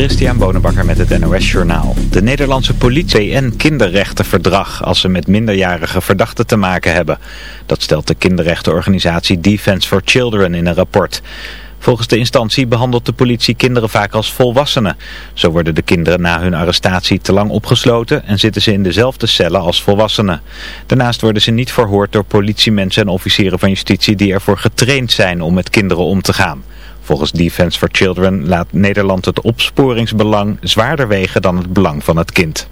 Christian Bonenbakker met het NOS Journaal. De Nederlandse politie en kinderrechtenverdrag als ze met minderjarige verdachten te maken hebben. Dat stelt de kinderrechtenorganisatie Defense for Children in een rapport. Volgens de instantie behandelt de politie kinderen vaak als volwassenen. Zo worden de kinderen na hun arrestatie te lang opgesloten en zitten ze in dezelfde cellen als volwassenen. Daarnaast worden ze niet verhoord door politiemensen en officieren van justitie die ervoor getraind zijn om met kinderen om te gaan. Volgens Defense for Children laat Nederland het opsporingsbelang zwaarder wegen dan het belang van het kind.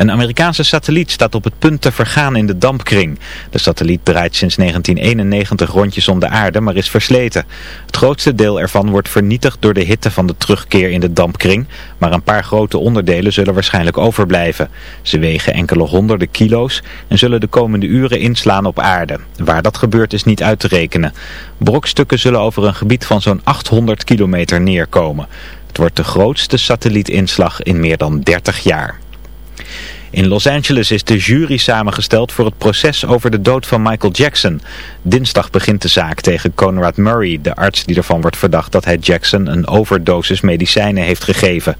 Een Amerikaanse satelliet staat op het punt te vergaan in de dampkring. De satelliet draait sinds 1991 rondjes om de aarde, maar is versleten. Het grootste deel ervan wordt vernietigd door de hitte van de terugkeer in de dampkring, maar een paar grote onderdelen zullen waarschijnlijk overblijven. Ze wegen enkele honderden kilo's en zullen de komende uren inslaan op aarde. Waar dat gebeurt is niet uit te rekenen. Brokstukken zullen over een gebied van zo'n 800 kilometer neerkomen. Het wordt de grootste satellietinslag in meer dan 30 jaar. In Los Angeles is de jury samengesteld voor het proces over de dood van Michael Jackson. Dinsdag begint de zaak tegen Conrad Murray, de arts die ervan wordt verdacht dat hij Jackson een overdosis medicijnen heeft gegeven.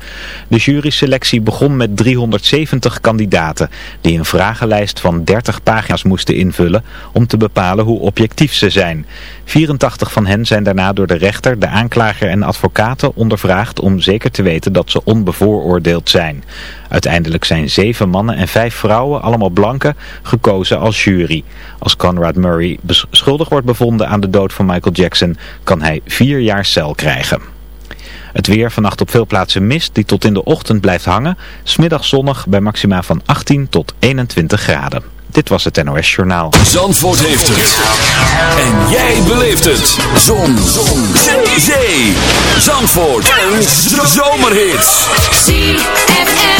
De juryselectie begon met 370 kandidaten die een vragenlijst van 30 pagina's moesten invullen om te bepalen hoe objectief ze zijn. 84 van hen zijn daarna door de rechter, de aanklager en advocaten ondervraagd om zeker te weten dat ze onbevooroordeeld zijn. Uiteindelijk zijn zeven mannen en vijf vrouwen, allemaal blanken, gekozen als jury. Als Conrad Murray schuldig wordt bevonden aan de dood van Michael Jackson, kan hij vier jaar cel krijgen. Het weer vannacht op veel plaatsen mist die tot in de ochtend blijft hangen. Smiddag zonnig bij maxima van 18 tot 21 graden. Dit was het NOS Journaal. Zandvoort heeft het. En jij beleeft het. Zon. Zon. Zee. Zandvoort. Een zomerhit. ZFM.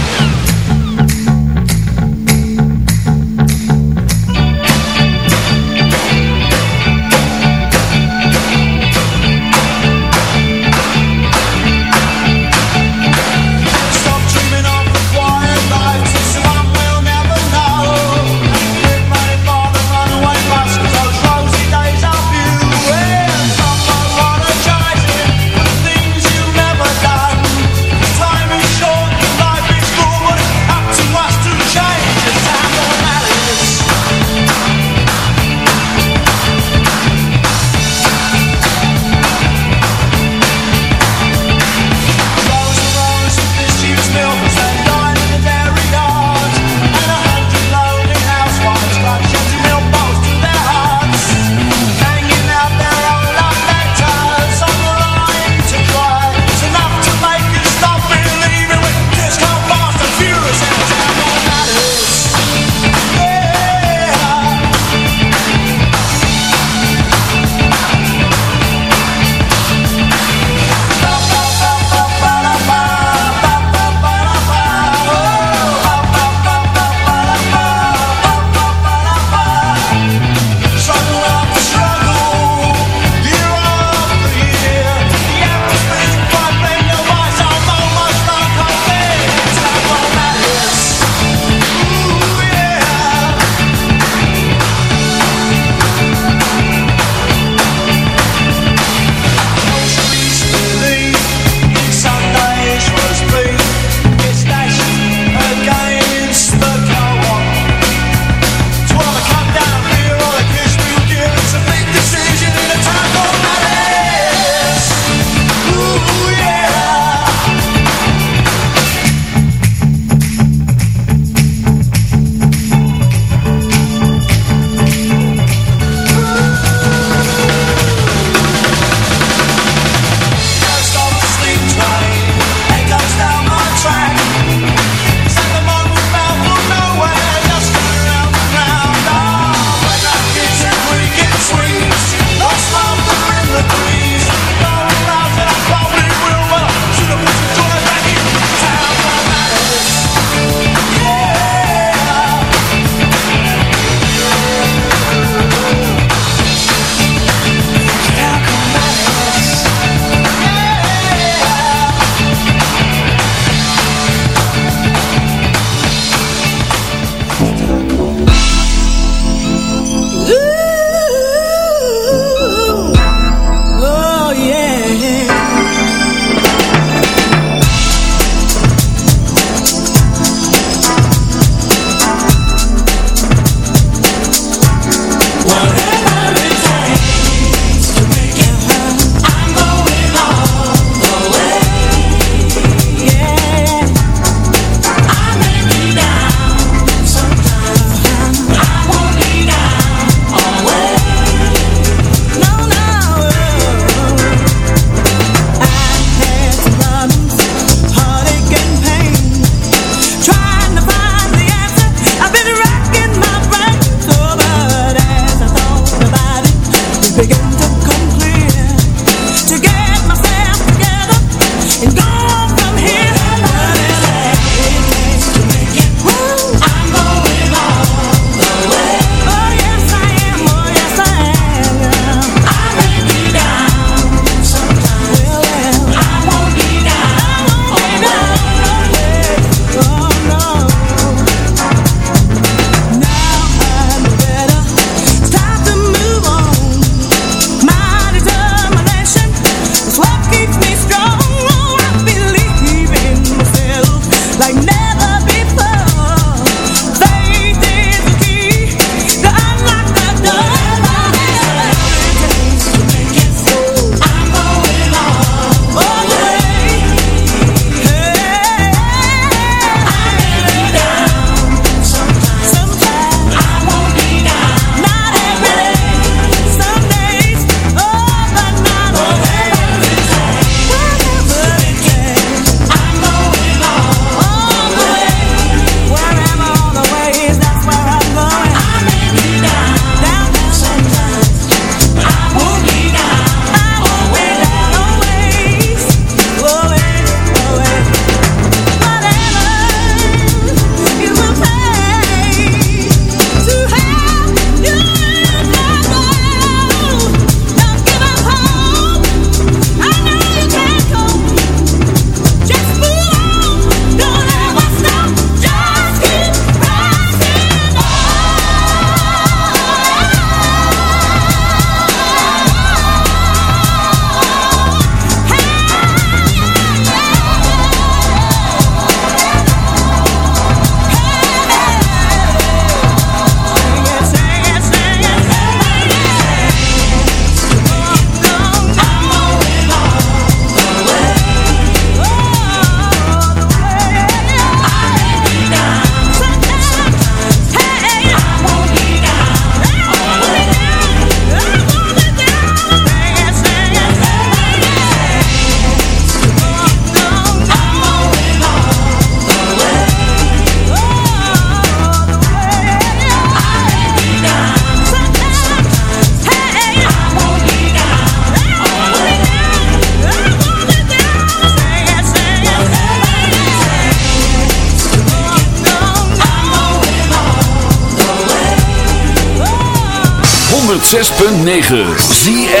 ZFM.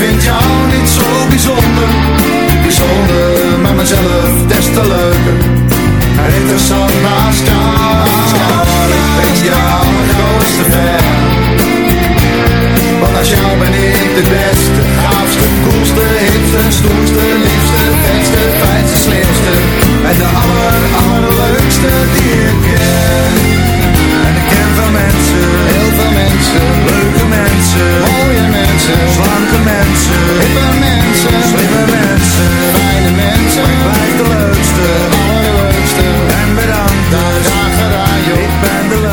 vind jou niet zo bijzonder. Bijzonder, maar mezelf des te leuker. Interessant naast jou. Ik ben jouw grootste fan. Want als jou ben ik de beste Gaafste, koelste, hipste, stoerste Liefste, vetste, fijnste, slimste. En de aller, allerleukste die ik ken. En ik ken veel mensen Heel veel mensen Leuke mensen Mooie mensen mensen, slanke mensen, hippe mensen, slimme mensen, fijne mensen. Ik blijf de leukste, de allerleukste. En bedankt dus, graag gedaan joh. Ik ben de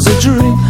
was a dream.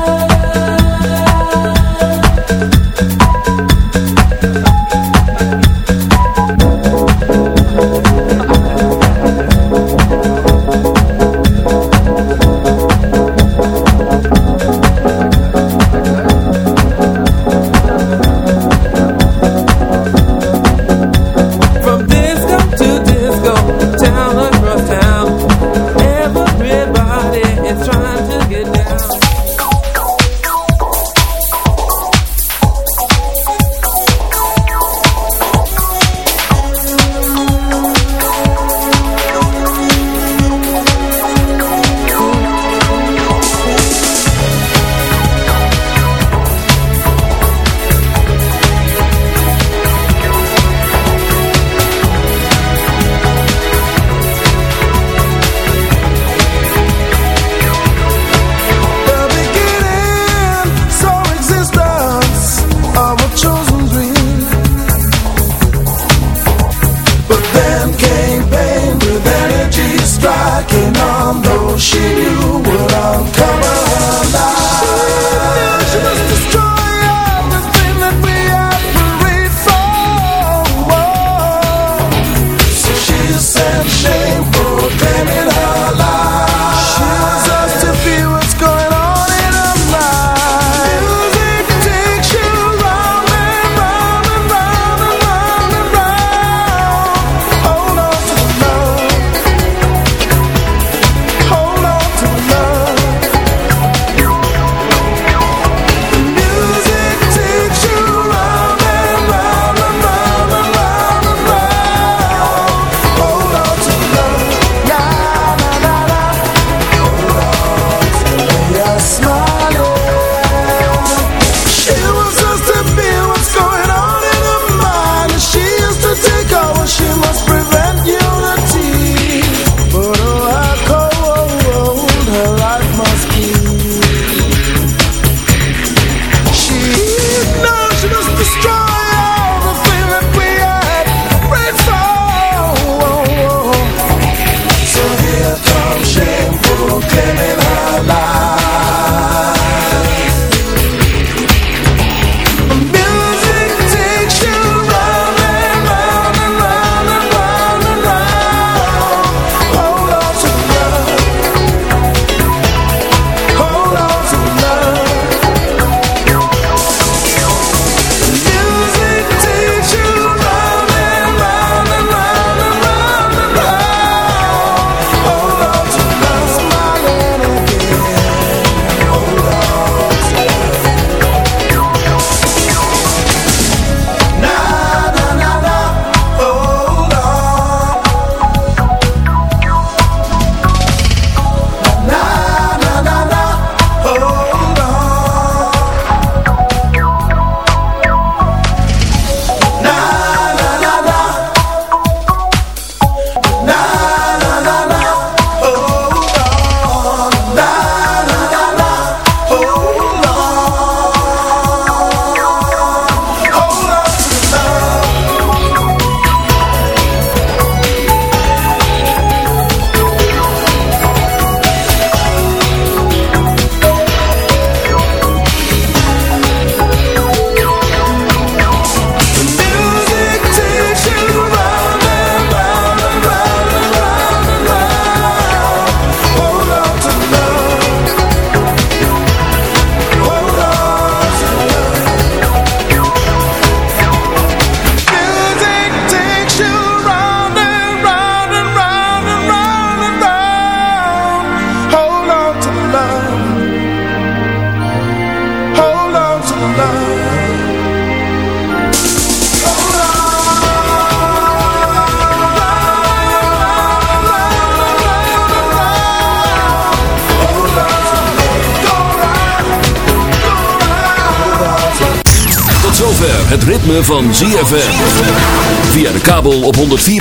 Chile,